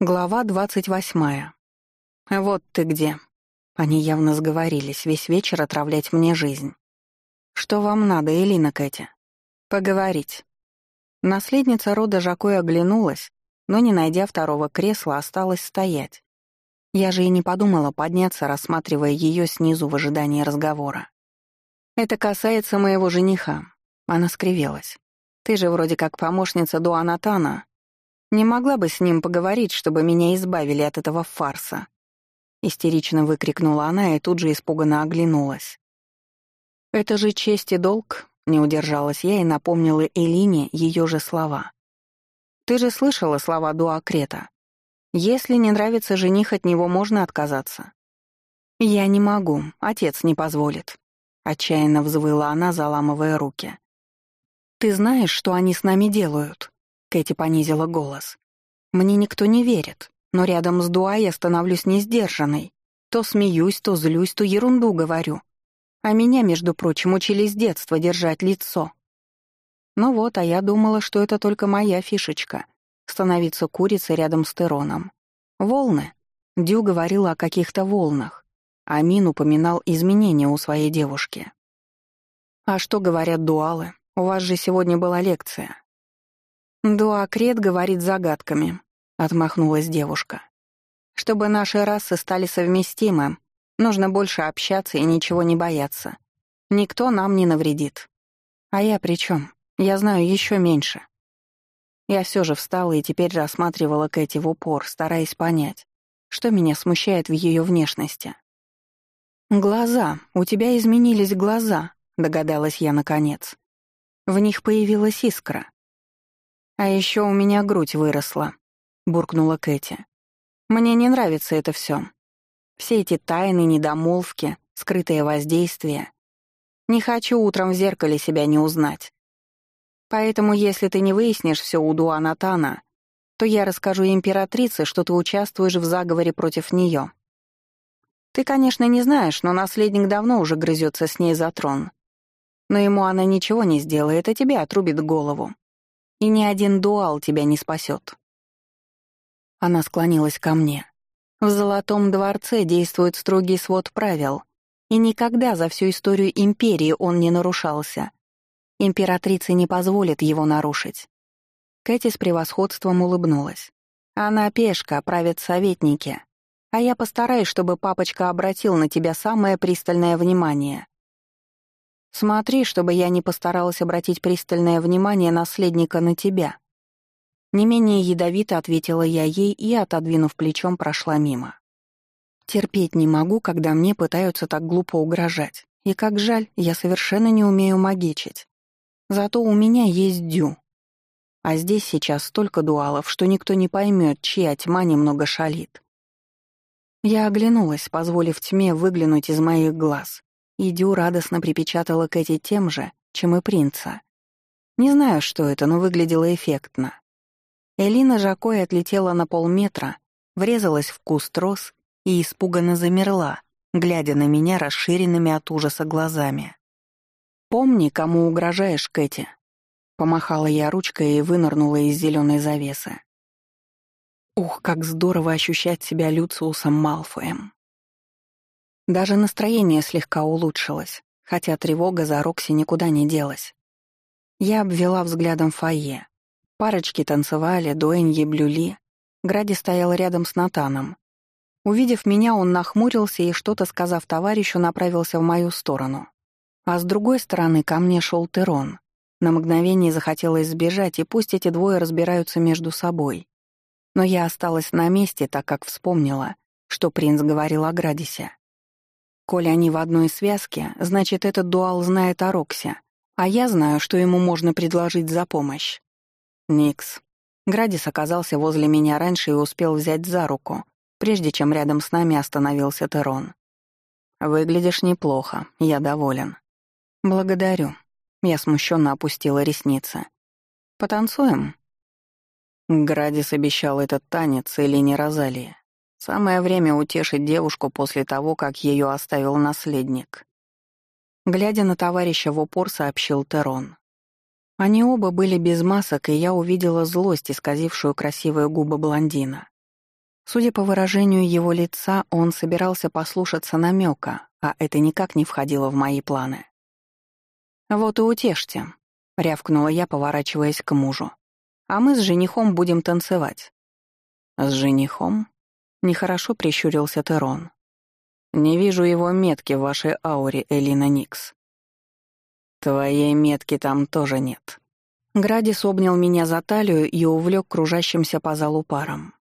Глава двадцать восьмая. «Вот ты где». Они явно сговорились весь вечер отравлять мне жизнь. «Что вам надо, Элина Кэти?» «Поговорить». Наследница рода Жакой оглянулась, но, не найдя второго кресла, осталась стоять. Я же и не подумала подняться, рассматривая ее снизу в ожидании разговора. «Это касается моего жениха». Она скривилась. «Ты же вроде как помощница Дуанатана, не могла бы с ним поговорить, чтобы меня избавили от этого фарса?» Истерично выкрикнула она и тут же испуганно оглянулась. «Это же честь и долг», — не удержалась я и напомнила Элине ее же слова. «Ты же слышала слова Дуакрета. Если не нравится жених, от него можно отказаться». «Я не могу, отец не позволит», — отчаянно взвыла она, заламывая руки. «Ты знаешь, что они с нами делают?» Кэти понизила голос. «Мне никто не верит, но рядом с Дуа я становлюсь несдержанной. То смеюсь, то злюсь, то ерунду говорю. А меня, между прочим, учили с детства держать лицо. Ну вот, а я думала, что это только моя фишечка — становиться курицей рядом с Тероном. Волны. Дю говорила о каких-то волнах. Амин упоминал изменения у своей девушки. «А что говорят дуалы? У вас же сегодня была лекция. «Дуакрет говорит загадками», — отмахнулась девушка. «Чтобы наши расы стали совместимы, нужно больше общаться и ничего не бояться. Никто нам не навредит. А я при чем? Я знаю еще меньше». Я все же встала и теперь рассматривала Кэти в упор, стараясь понять, что меня смущает в ее внешности. «Глаза. У тебя изменились глаза», — догадалась я наконец. В них появилась искра. «А еще у меня грудь выросла», — буркнула Кэти. «Мне не нравится это все. Все эти тайны, недомолвки, скрытые воздействия. Не хочу утром в зеркале себя не узнать. Поэтому, если ты не выяснишь все у Дуанатана, то я расскажу императрице, что ты участвуешь в заговоре против нее. Ты, конечно, не знаешь, но наследник давно уже грызется с ней за трон. Но ему она ничего не сделает, а тебе отрубит голову и ни один дуал тебя не спасет. Она склонилась ко мне. В Золотом дворце действует строгий свод правил, и никогда за всю историю империи он не нарушался. Императрица не позволит его нарушить. Кэти с превосходством улыбнулась. Она пешка, правит советники. А я постараюсь, чтобы папочка обратил на тебя самое пристальное внимание. Смотри, чтобы я не постаралась обратить пристальное внимание наследника на тебя. Не менее ядовито ответила я ей и, отодвинув плечом, прошла мимо. Терпеть не могу, когда мне пытаются так глупо угрожать. И как жаль, я совершенно не умею магичить. Зато у меня есть дю. А здесь сейчас столько дуалов, что никто не поймет, чья тьма немного шалит. Я оглянулась, позволив тьме выглянуть из моих глаз. И Дю радостно припечатала Кэти тем же, чем и принца. Не знаю, что это, но выглядело эффектно. Элина Жакой отлетела на полметра, врезалась в куст роз и испуганно замерла, глядя на меня расширенными от ужаса глазами. «Помни, кому угрожаешь, Кэти», — помахала я ручкой и вынырнула из зеленой завесы. Ух, как здорово ощущать себя Люциусом Малфоем. Даже настроение слегка улучшилось, хотя тревога за Рокси никуда не делась. Я обвела взглядом фойе. Парочки танцевали, дуэньи блюли. Гради стоял рядом с Натаном. Увидев меня, он нахмурился и, что-то сказав товарищу, направился в мою сторону. А с другой стороны ко мне шел Терон. На мгновение захотелось сбежать, и пусть эти двое разбираются между собой. Но я осталась на месте, так как вспомнила, что принц говорил о Градисе. Коли они в одной связке, значит, этот дуал знает о Роксе, а я знаю, что ему можно предложить за помощь. Никс. Градис оказался возле меня раньше и успел взять за руку, прежде чем рядом с нами остановился Терон. «Выглядишь неплохо, я доволен». «Благодарю». Я смущенно опустила ресницы. «Потанцуем?» Градис обещал этот танец или не Розалия. Самое время утешить девушку после того, как ее оставил наследник. Глядя на товарища в упор, сообщил Терон. Они оба были без масок, и я увидела злость, исказившую красивые губы блондина. Судя по выражению его лица, он собирался послушаться намека, а это никак не входило в мои планы. «Вот и утешьте», — рявкнула я, поворачиваясь к мужу. «А мы с женихом будем танцевать». «С женихом?» — нехорошо прищурился Терон. «Не вижу его метки в вашей ауре, Элина Никс». «Твоей метки там тоже нет». Градис обнял меня за талию и увлек кружащимся по залу паром.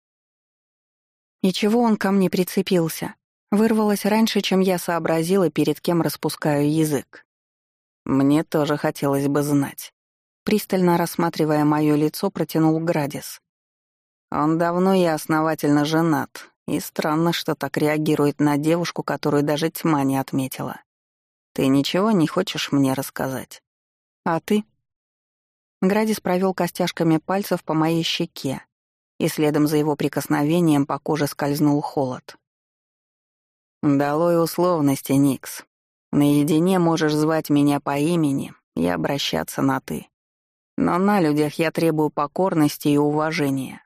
И чего он ко мне прицепился? Вырвалось раньше, чем я сообразила, перед кем распускаю язык. Мне тоже хотелось бы знать. Пристально рассматривая мое лицо, протянул Градис. Он давно и основательно женат, и странно, что так реагирует на девушку, которую даже тьма не отметила. Ты ничего не хочешь мне рассказать? А ты? Градис провел костяшками пальцев по моей щеке, и следом за его прикосновением по коже скользнул холод. «Долой условности, Никс. Наедине можешь звать меня по имени и обращаться на «ты». Но на людях я требую покорности и уважения».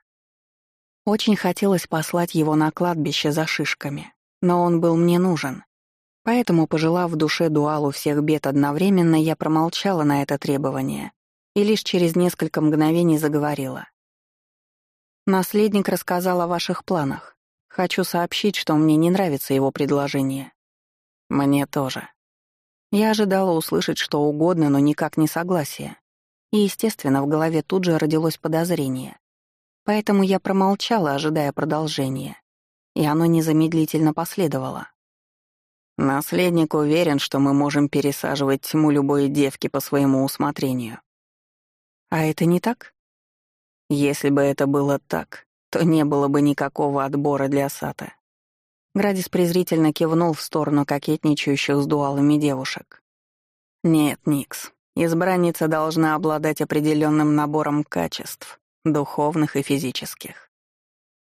Очень хотелось послать его на кладбище за шишками, но он был мне нужен. Поэтому, пожелав в душе дуалу всех бед одновременно, я промолчала на это требование и лишь через несколько мгновений заговорила. Наследник рассказал о ваших планах. Хочу сообщить, что мне не нравится его предложение. Мне тоже. Я ожидала услышать что угодно, но никак не согласие. И, естественно, в голове тут же родилось подозрение. Поэтому я промолчала, ожидая продолжения. И оно незамедлительно последовало. Наследник уверен, что мы можем пересаживать тьму любой девки по своему усмотрению. А это не так? Если бы это было так, то не было бы никакого отбора для Сата. Градис презрительно кивнул в сторону кокетничающих с дуалами девушек. «Нет, Никс, избранница должна обладать определенным набором качеств, духовных и физических.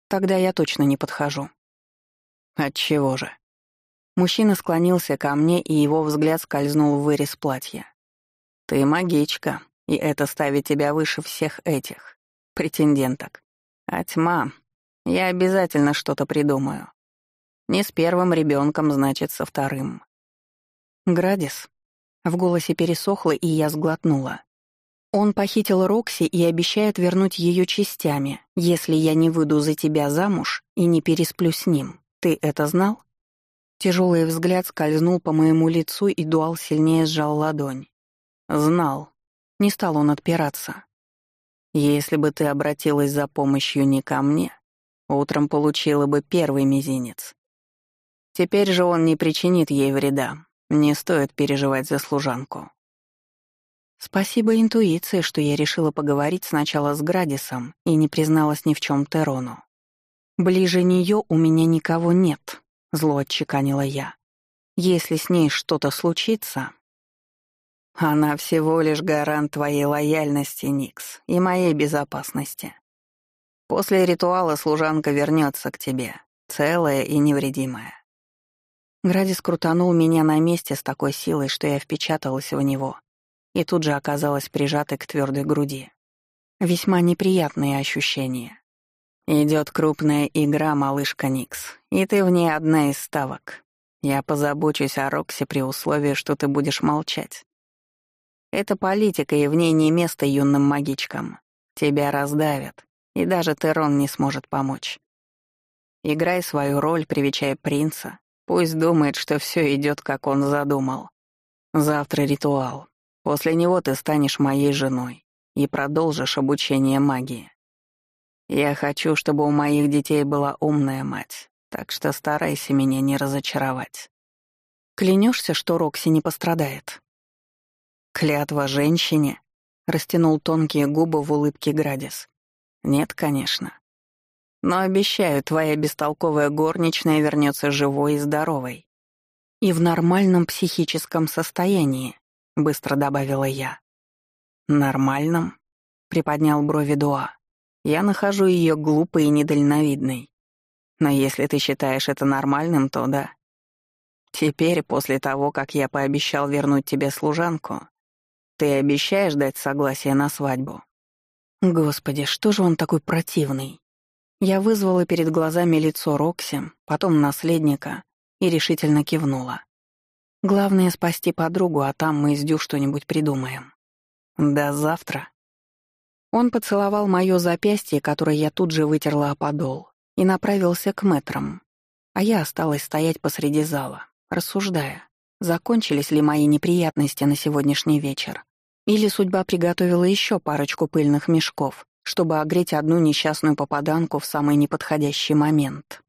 Тогда я точно не подхожу». «Отчего же?» Мужчина склонился ко мне, и его взгляд скользнул в вырез платья. «Ты магичка, и это ставит тебя выше всех этих претенденток. А тьма. Я обязательно что-то придумаю. Не с первым ребенком, значит, со вторым. Градис. В голосе пересохло, и я сглотнула. Он похитил Рокси и обещает вернуть ее частями, если я не выйду за тебя замуж и не пересплю с ним. Ты это знал? Тяжелый взгляд скользнул по моему лицу, и Дуал сильнее сжал ладонь. Знал. Не стал он отпираться. Если бы ты обратилась за помощью не ко мне, утром получила бы первый мизинец. Теперь же он не причинит ей вреда. Не стоит переживать за служанку. Спасибо интуиции, что я решила поговорить сначала с Градисом и не призналась ни в чем Терону. Ближе нее у меня никого нет, зло отчеканила я. Если с ней что-то случится, она всего лишь гарант твоей лояльности, Никс, и моей безопасности. После ритуала служанка вернется к тебе, целая и невредимая. Градис крутанул меня на месте с такой силой, что я впечаталась в него и тут же оказалась прижатой к твердой груди. Весьма неприятные ощущения. Идет крупная игра, малышка Никс, и ты в ней одна из ставок. Я позабочусь о Роксе при условии, что ты будешь молчать. Это политика, и в ней не место юным магичкам. Тебя раздавят, и даже Терон не сможет помочь. Играй свою роль, привечай принца. Пусть думает, что все идет, как он задумал. Завтра ритуал. После него ты станешь моей женой и продолжишь обучение магии. Я хочу, чтобы у моих детей была умная мать, так что старайся меня не разочаровать. Клянешься, что Рокси не пострадает? «Клятва женщине?» — растянул тонкие губы в улыбке Градис. «Нет, конечно. Но обещаю, твоя бестолковая горничная вернется живой и здоровой. И в нормальном психическом состоянии», — быстро добавила я. «Нормальном?» — приподнял брови Дуа. «Я нахожу ее глупой и недальновидной. Но если ты считаешь это нормальным, то да. Теперь, после того, как я пообещал вернуть тебе служанку, ты обещаешь дать согласие на свадьбу? Господи, что же он такой противный? Я вызвала перед глазами лицо Рокси, потом наследника и решительно кивнула. Главное — спасти подругу, а там мы с Дю что-нибудь придумаем. До завтра. Он поцеловал моё запястье, которое я тут же вытерла о подол, и направился к мэтрам. А я осталась стоять посреди зала, рассуждая, закончились ли мои неприятности на сегодняшний вечер. Или судьба приготовила еще парочку пыльных мешков, чтобы огреть одну несчастную попаданку в самый неподходящий момент.